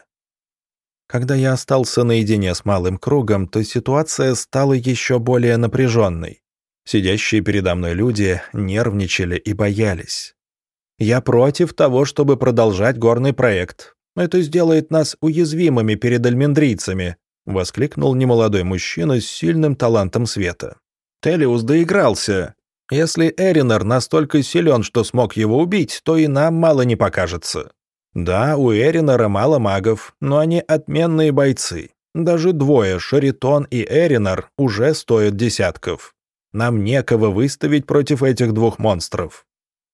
Когда я остался наедине с малым кругом, то ситуация стала еще более напряженной. Сидящие передо мной люди нервничали и боялись. Я против того, чтобы продолжать горный проект. Это сделает нас уязвимыми перед альмендрийцами», — воскликнул немолодой мужчина с сильным талантом света. «Телиус доигрался. Если Эринар настолько силен, что смог его убить, то и нам мало не покажется. Да, у Эринара мало магов, но они отменные бойцы. Даже двое, Шаритон и Эринар, уже стоят десятков. Нам некого выставить против этих двух монстров.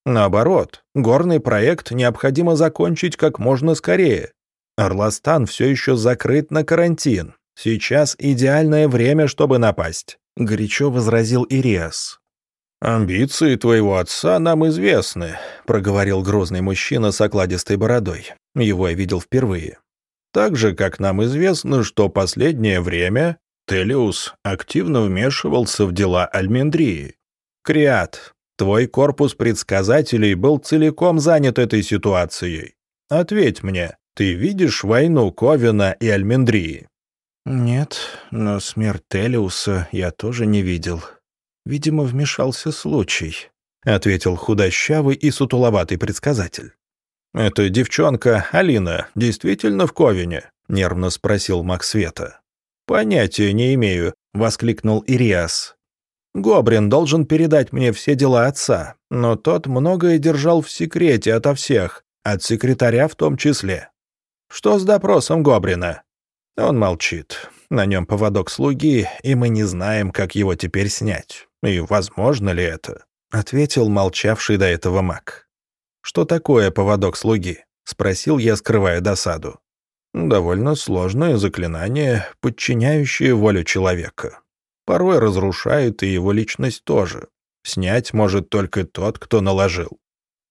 Наоборот, горный проект необходимо закончить как можно скорее. Орластан все еще закрыт на карантин. Сейчас идеальное время, чтобы напасть», — горячо возразил Ириас. «Амбиции твоего отца нам известны», — проговорил грозный мужчина с окладистой бородой. Его я видел впервые. «Так же, как нам известно, что последнее время Телиус активно вмешивался в дела Альмендрии. Криат, Твой корпус предсказателей был целиком занят этой ситуацией. Ответь мне, ты видишь войну Ковина и Альмендрии?» «Нет, но смерть Телиуса я тоже не видел. Видимо, вмешался случай», — ответил худощавый и сутуловатый предсказатель. «Эта девчонка, Алина, действительно в Ковине?» — нервно спросил Максвета. «Понятия не имею», — воскликнул Ириас. «Гобрин должен передать мне все дела отца, но тот многое держал в секрете ото всех, от секретаря в том числе. Что с допросом Гобрина?» Он молчит. На нем поводок слуги, и мы не знаем, как его теперь снять. И возможно ли это?» — ответил молчавший до этого маг. «Что такое поводок слуги?» — спросил я, скрывая досаду. «Довольно сложное заклинание, подчиняющее волю человека. Порой разрушает и его личность тоже. Снять может только тот, кто наложил.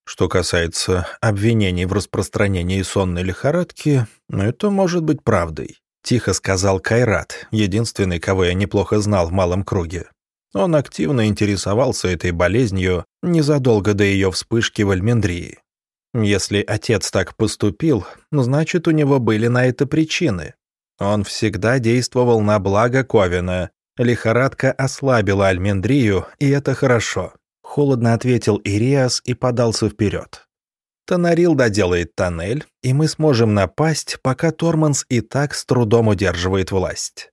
Что касается обвинений в распространении сонной лихорадки, это может быть правдой. Тихо сказал Кайрат, единственный, кого я неплохо знал в малом круге. Он активно интересовался этой болезнью незадолго до ее вспышки в Альмендрии. Если отец так поступил, значит, у него были на это причины. Он всегда действовал на благо Ковина. Лихорадка ослабила Альмендрию, и это хорошо. Холодно ответил Ириас и подался вперед. Тонарил доделает тоннель, и мы сможем напасть, пока Торманс и так с трудом удерживает власть.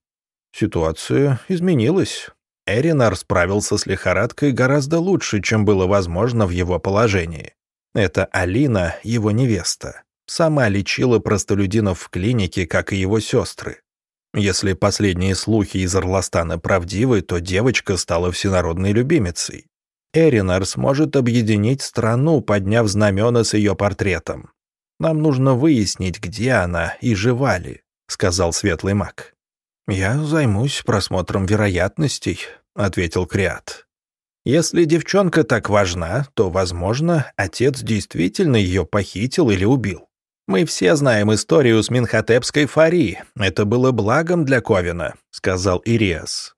Ситуация изменилась. Эринар справился с лихорадкой гораздо лучше, чем было возможно в его положении. Это Алина, его невеста. Сама лечила простолюдинов в клинике, как и его сестры. Если последние слухи из Орластана правдивы, то девочка стала всенародной любимицей. Эринар сможет объединить страну, подняв знамена с ее портретом. Нам нужно выяснить, где она и жива ли», — сказал светлый маг. «Я займусь просмотром вероятностей», — ответил Криат. «Если девчонка так важна, то, возможно, отец действительно ее похитил или убил. Мы все знаем историю с Минхотепской Фари. Это было благом для Ковина», — сказал Ириас.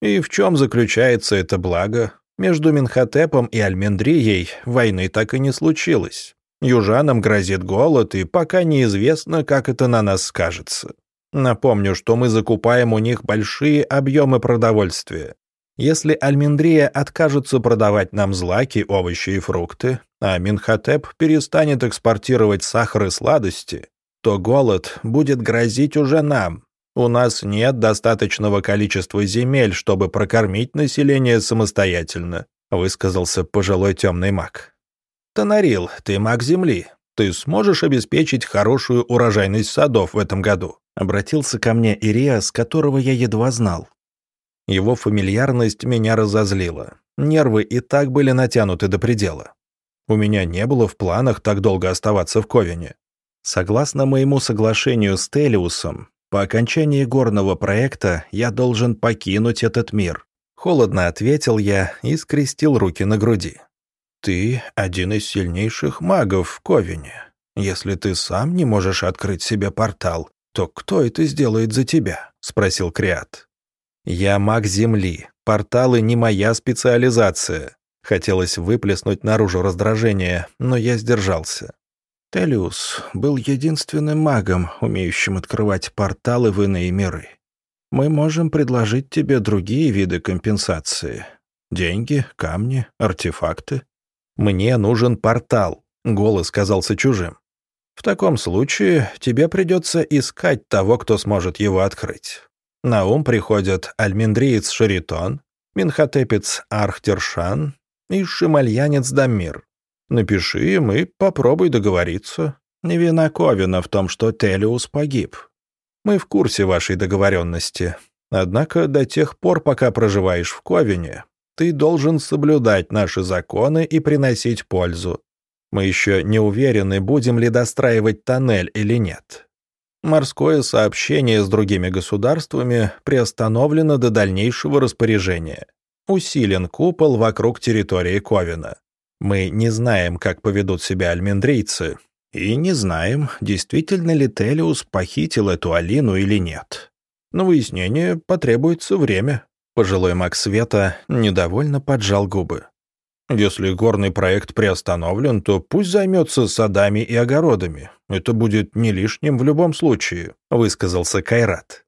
«И в чем заключается это благо?» Между Минхотепом и Альмендрией войны так и не случилось. Южанам грозит голод, и пока неизвестно, как это на нас скажется. Напомню, что мы закупаем у них большие объемы продовольствия. Если Альмендрия откажется продавать нам злаки, овощи и фрукты, а Минхотеп перестанет экспортировать сахар и сладости, то голод будет грозить уже нам, у нас нет достаточного количества земель, чтобы прокормить население самостоятельно», — высказался пожилой темный маг. «Тонарил, ты маг земли. Ты сможешь обеспечить хорошую урожайность садов в этом году?» — обратился ко мне Ириас, которого я едва знал. Его фамильярность меня разозлила. Нервы и так были натянуты до предела. У меня не было в планах так долго оставаться в Ковине. Согласно моему соглашению с Телиусом, по окончании горного проекта я должен покинуть этот мир. Холодно ответил я и скрестил руки на груди. Ты один из сильнейших магов в Ковине. Если ты сам не можешь открыть себе портал, то кто это сделает за тебя? Спросил Криат. Я маг Земли. Порталы не моя специализация. Хотелось выплеснуть наружу раздражение, но я сдержался. Телиус был единственным магом, умеющим открывать порталы в иные миры. Мы можем предложить тебе другие виды компенсации. Деньги, камни, артефакты. Мне нужен портал, голос казался чужим. В таком случае тебе придется искать того, кто сможет его открыть. На ум приходят альмендриец Шаритон, минхотепец Архтершан и шимальянец Дамир. Напиши им и попробуй договориться. Не вина Ковина в том, что Телиус погиб. Мы в курсе вашей договоренности. Однако до тех пор, пока проживаешь в Ковине, ты должен соблюдать наши законы и приносить пользу. Мы еще не уверены, будем ли достраивать тоннель или нет. Морское сообщение с другими государствами приостановлено до дальнейшего распоряжения. Усилен купол вокруг территории Ковина. Мы не знаем, как поведут себя альмендрийцы, и не знаем, действительно ли Телиус похитил эту Алину или нет. На выяснение потребуется время. Пожилой маг Света недовольно поджал губы. Если горный проект приостановлен, то пусть займется садами и огородами. Это будет не лишним в любом случае», — высказался Кайрат.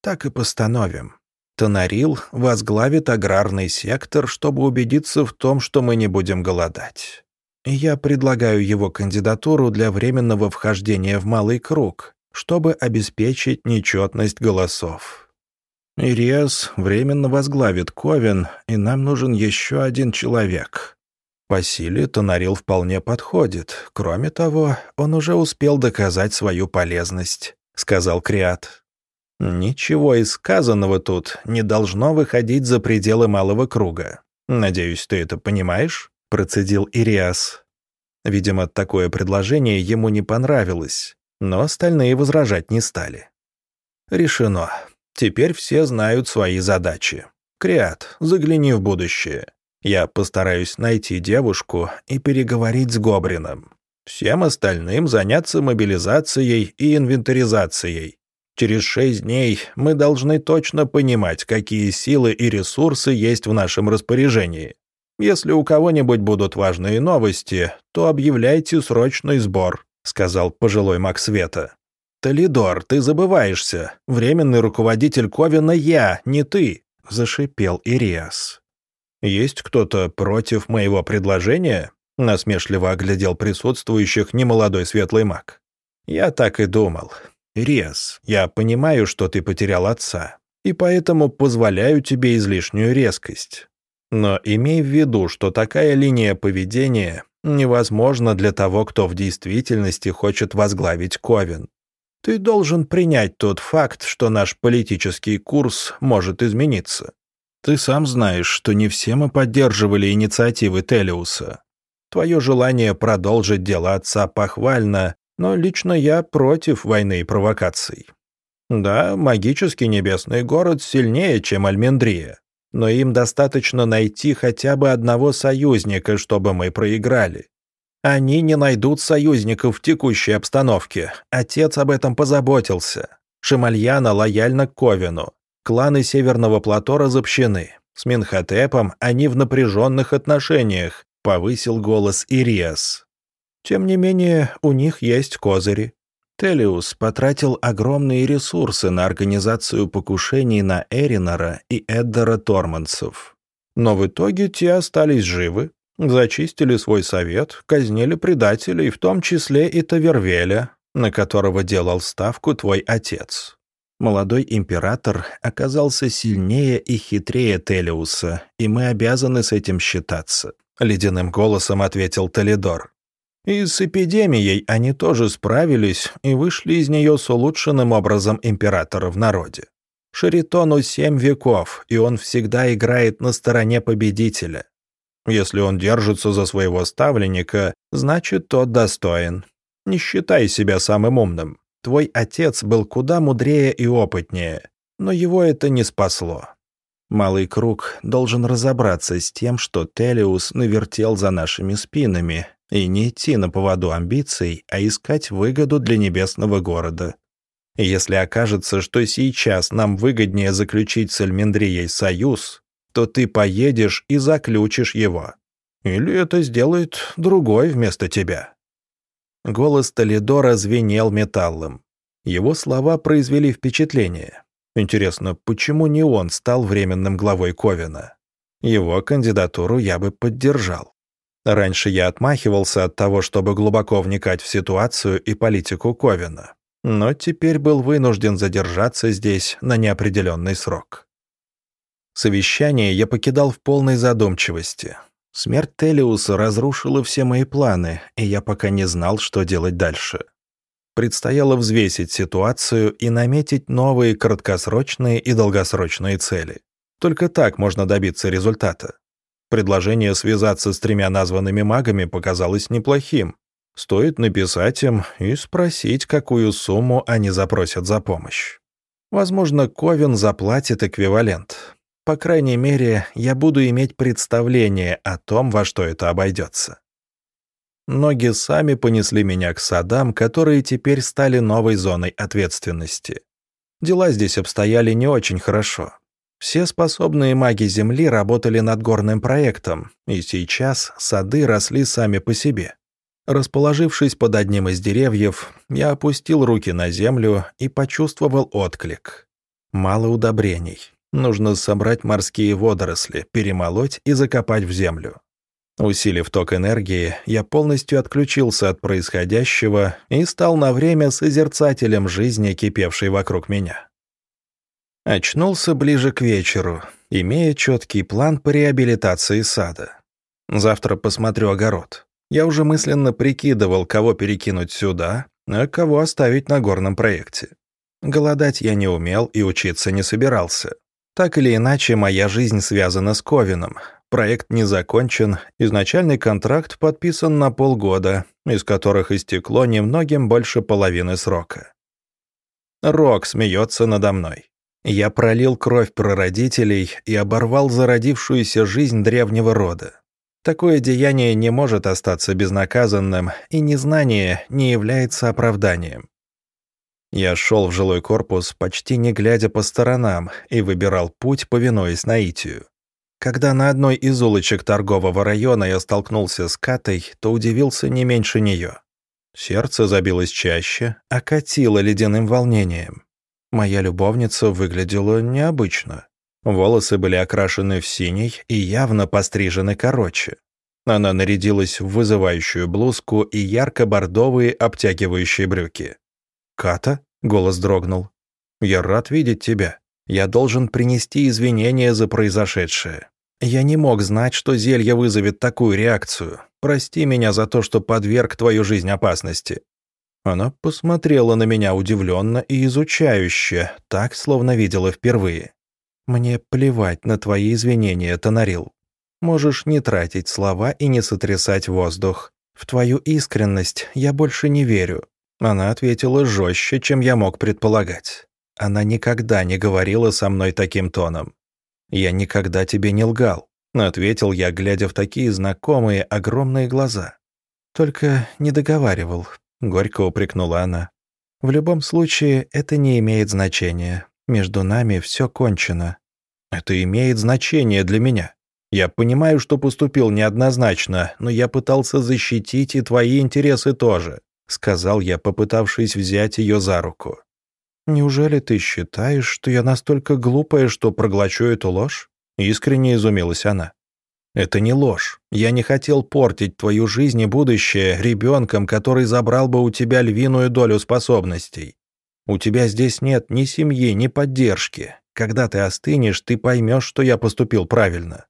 «Так и постановим. Тонарил возглавит аграрный сектор, чтобы убедиться в том, что мы не будем голодать. Я предлагаю его кандидатуру для временного вхождения в малый круг, чтобы обеспечить нечетность голосов». Ириас временно возглавит Ковен, и нам нужен еще один человек. По силе Тонарил вполне подходит. Кроме того, он уже успел доказать свою полезность», — сказал Криат. «Ничего из сказанного тут не должно выходить за пределы малого круга. Надеюсь, ты это понимаешь?» — процедил Ириас. Видимо, такое предложение ему не понравилось, но остальные возражать не стали. «Решено. Теперь все знают свои задачи. Криат, загляни в будущее. Я постараюсь найти девушку и переговорить с Гобрином. Всем остальным заняться мобилизацией и инвентаризацией. Через шесть дней мы должны точно понимать, какие силы и ресурсы есть в нашем распоряжении. Если у кого-нибудь будут важные новости, то объявляйте срочный сбор», — сказал пожилой маг света. «Толидор, ты забываешься. Временный руководитель Ковина я, не ты», — зашипел Ириас. «Есть кто-то против моего предложения?» — насмешливо оглядел присутствующих немолодой светлый маг. «Я так и думал. Ириас, я понимаю, что ты потерял отца, и поэтому позволяю тебе излишнюю резкость. Но имей в виду, что такая линия поведения невозможна для того, кто в действительности хочет возглавить Ковен. Ты должен принять тот факт, что наш политический курс может измениться. Ты сам знаешь, что не все мы поддерживали инициативы Телиуса. Твое желание продолжить дело отца похвально, но лично я против войны и провокаций. Да, магический небесный город сильнее, чем Альмендрия, но им достаточно найти хотя бы одного союзника, чтобы мы проиграли. Они не найдут союзников в текущей обстановке. Отец об этом позаботился. Шамальяна лояльна к Ковину. Кланы Северного плато разобщены. С Минхотепом они в напряженных отношениях, повысил голос Ириас. Тем не менее, у них есть козыри. Телиус потратил огромные ресурсы на организацию покушений на Эринора и Эддера Тормансов. Но в итоге те остались живы, Зачистили свой совет, казнили предателей, в том числе и Тавервеля, на которого делал ставку твой отец. Молодой император оказался сильнее и хитрее Телиуса, и мы обязаны с этим считаться», — ледяным голосом ответил Толидор. «И с эпидемией они тоже справились и вышли из нее с улучшенным образом императора в народе. Шаритону семь веков, и он всегда играет на стороне победителя. Если он держится за своего ставленника, значит, тот достоин. Не считай себя самым умным. Твой отец был куда мудрее и опытнее, но его это не спасло. Малый круг должен разобраться с тем, что Телиус навертел за нашими спинами, и не идти на поводу амбиций, а искать выгоду для небесного города. Если окажется, что сейчас нам выгоднее заключить с Эльмендрией союз, то ты поедешь и заключишь его. Или это сделает другой вместо тебя». Голос Толидора звенел металлом. Его слова произвели впечатление. Интересно, почему не он стал временным главой Ковина? Его кандидатуру я бы поддержал. Раньше я отмахивался от того, чтобы глубоко вникать в ситуацию и политику Ковина, но теперь был вынужден задержаться здесь на неопределенный срок. Совещание я покидал в полной задумчивости. Смерть Телиуса разрушила все мои планы, и я пока не знал, что делать дальше. Предстояло взвесить ситуацию и наметить новые краткосрочные и долгосрочные цели. Только так можно добиться результата. Предложение связаться с тремя названными магами показалось неплохим. Стоит написать им и спросить, какую сумму они запросят за помощь. Возможно, Ковен заплатит эквивалент, по крайней мере, я буду иметь представление о том, во что это обойдется. Ноги сами понесли меня к садам, которые теперь стали новой зоной ответственности. Дела здесь обстояли не очень хорошо. Все способные маги Земли работали над горным проектом, и сейчас сады росли сами по себе. Расположившись под одним из деревьев, я опустил руки на землю и почувствовал отклик. Мало удобрений. Нужно собрать морские водоросли, перемолоть и закопать в землю. Усилив ток энергии, я полностью отключился от происходящего и стал на время созерцателем жизни, кипевшей вокруг меня. Очнулся ближе к вечеру, имея четкий план по реабилитации сада. Завтра посмотрю огород. Я уже мысленно прикидывал, кого перекинуть сюда, а кого оставить на горном проекте. Голодать я не умел и учиться не собирался. Так или иначе, моя жизнь связана с Ковином, Проект не закончен, изначальный контракт подписан на полгода, из которых истекло немногим больше половины срока. Рок смеется надо мной. Я пролил кровь прародителей и оборвал зародившуюся жизнь древнего рода. Такое деяние не может остаться безнаказанным, и незнание не является оправданием. Я шел в жилой корпус, почти не глядя по сторонам, и выбирал путь, повинуясь наитию. Когда на одной из улочек торгового района я столкнулся с Катой, то удивился не меньше нее. Сердце забилось чаще, окатило ледяным волнением. Моя любовница выглядела необычно. Волосы были окрашены в синий и явно пострижены короче. Она нарядилась в вызывающую блузку и ярко-бордовые обтягивающие брюки. «Ката?» — голос дрогнул. «Я рад видеть тебя. Я должен принести извинения за произошедшее. Я не мог знать, что зелье вызовет такую реакцию. Прости меня за то, что подверг твою жизнь опасности». Она посмотрела на меня удивленно и изучающе, так, словно видела впервые. «Мне плевать на твои извинения, Тонарил. Можешь не тратить слова и не сотрясать воздух. В твою искренность я больше не верю». Она ответила жестче, чем я мог предполагать. Она никогда не говорила со мной таким тоном. «Я никогда тебе не лгал», — ответил я, глядя в такие знакомые огромные глаза. «Только не договаривал», — горько упрекнула она. «В любом случае, это не имеет значения. Между нами все кончено». «Это имеет значение для меня. Я понимаю, что поступил неоднозначно, но я пытался защитить и твои интересы тоже», — сказал я, попытавшись взять ее за руку. «Неужели ты считаешь, что я настолько глупая, что проглочу эту ложь?» Искренне изумилась она. «Это не ложь. Я не хотел портить твою жизнь и будущее ребенком, который забрал бы у тебя львиную долю способностей. У тебя здесь нет ни семьи, ни поддержки. Когда ты остынешь, ты поймешь, что я поступил правильно.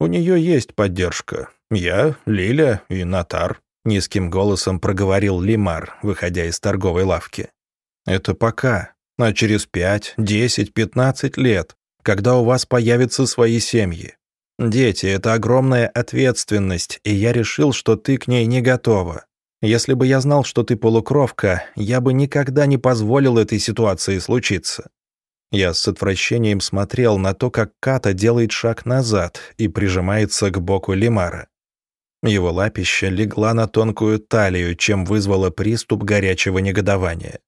У нее есть поддержка. Я, Лиля и Натар», — низким голосом проговорил Лимар, выходя из торговой лавки. Это пока. А через пять, десять, пятнадцать лет, когда у вас появятся свои семьи. Дети — это огромная ответственность, и я решил, что ты к ней не готова. Если бы я знал, что ты полукровка, я бы никогда не позволил этой ситуации случиться. Я с отвращением смотрел на то, как Ката делает шаг назад и прижимается к боку Лимара. Его лапища легла на тонкую талию, чем вызвало приступ горячего негодования.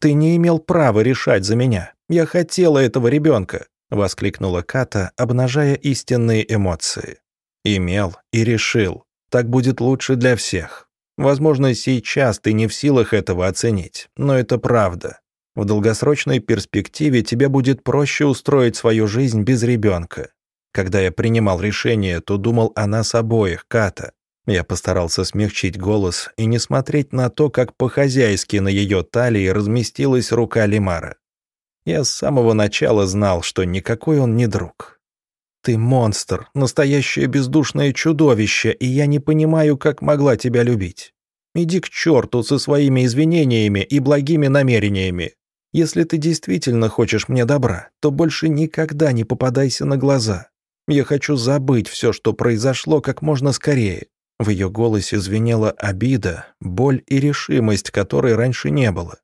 «Ты не имел права решать за меня. Я хотела этого ребенка», — воскликнула Ката, обнажая истинные эмоции. «Имел и решил. Так будет лучше для всех. Возможно, сейчас ты не в силах этого оценить, но это правда. В долгосрочной перспективе тебе будет проще устроить свою жизнь без ребенка. Когда я принимал решение, то думал о нас обоих, Ката. Я постарался смягчить голос и не смотреть на то, как по-хозяйски на ее талии разместилась рука Лимара. Я с самого начала знал, что никакой он не друг. «Ты монстр, настоящее бездушное чудовище, и я не понимаю, как могла тебя любить. Иди к черту со своими извинениями и благими намерениями. Если ты действительно хочешь мне добра, то больше никогда не попадайся на глаза. Я хочу забыть все, что произошло, как можно скорее. В ее голосе звенела обида, боль и решимость, которой раньше не было.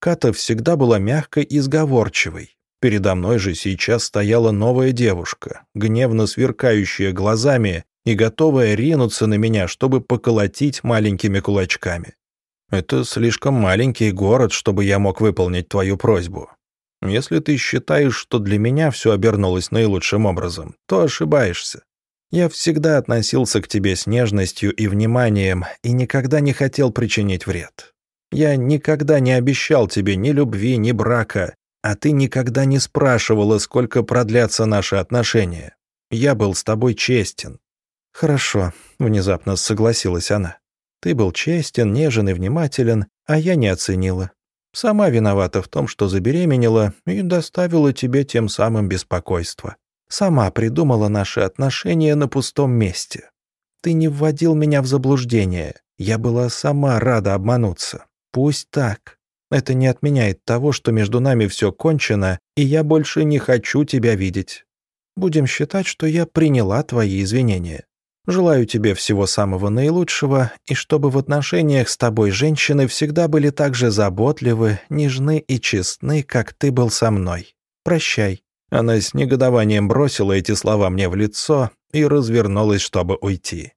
Ката всегда была мягкой и сговорчивой. Передо мной же сейчас стояла новая девушка, гневно сверкающая глазами и готовая ринуться на меня, чтобы поколотить маленькими кулачками. «Это слишком маленький город, чтобы я мог выполнить твою просьбу. Если ты считаешь, что для меня все обернулось наилучшим образом, то ошибаешься. Я всегда относился к тебе с нежностью и вниманием и никогда не хотел причинить вред. Я никогда не обещал тебе ни любви, ни брака, а ты никогда не спрашивала, сколько продлятся наши отношения. Я был с тобой честен». «Хорошо», — внезапно согласилась она. «Ты был честен, нежен и внимателен, а я не оценила. Сама виновата в том, что забеременела и доставила тебе тем самым беспокойство. Сама придумала наши отношения на пустом месте. Ты не вводил меня в заблуждение. Я была сама рада обмануться. Пусть так. Это не отменяет того, что между нами все кончено, и я больше не хочу тебя видеть. Будем считать, что я приняла твои извинения. Желаю тебе всего самого наилучшего, и чтобы в отношениях с тобой женщины всегда были так же заботливы, нежны и честны, как ты был со мной. Прощай. Она с негодованием бросила эти слова мне в лицо и развернулась, чтобы уйти.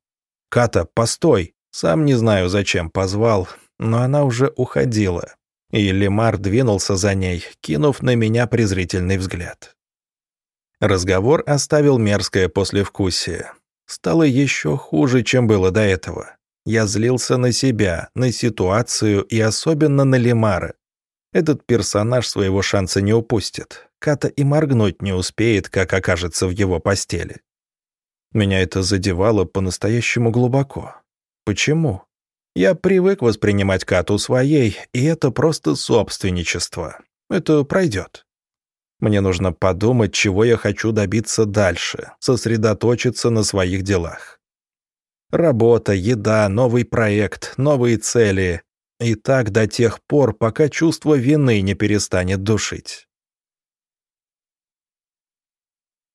«Ката, постой!» Сам не знаю, зачем позвал, но она уже уходила. И Лемар двинулся за ней, кинув на меня презрительный взгляд. Разговор оставил мерзкое послевкусие. Стало еще хуже, чем было до этого. Я злился на себя, на ситуацию и особенно на Лемара. Этот персонаж своего шанса не упустит. Ката и моргнуть не успеет, как окажется в его постели. Меня это задевало по-настоящему глубоко. Почему? Я привык воспринимать Кату своей, и это просто собственничество. Это пройдет. Мне нужно подумать, чего я хочу добиться дальше, сосредоточиться на своих делах. Работа, еда, новый проект, новые цели. И так до тех пор, пока чувство вины не перестанет душить.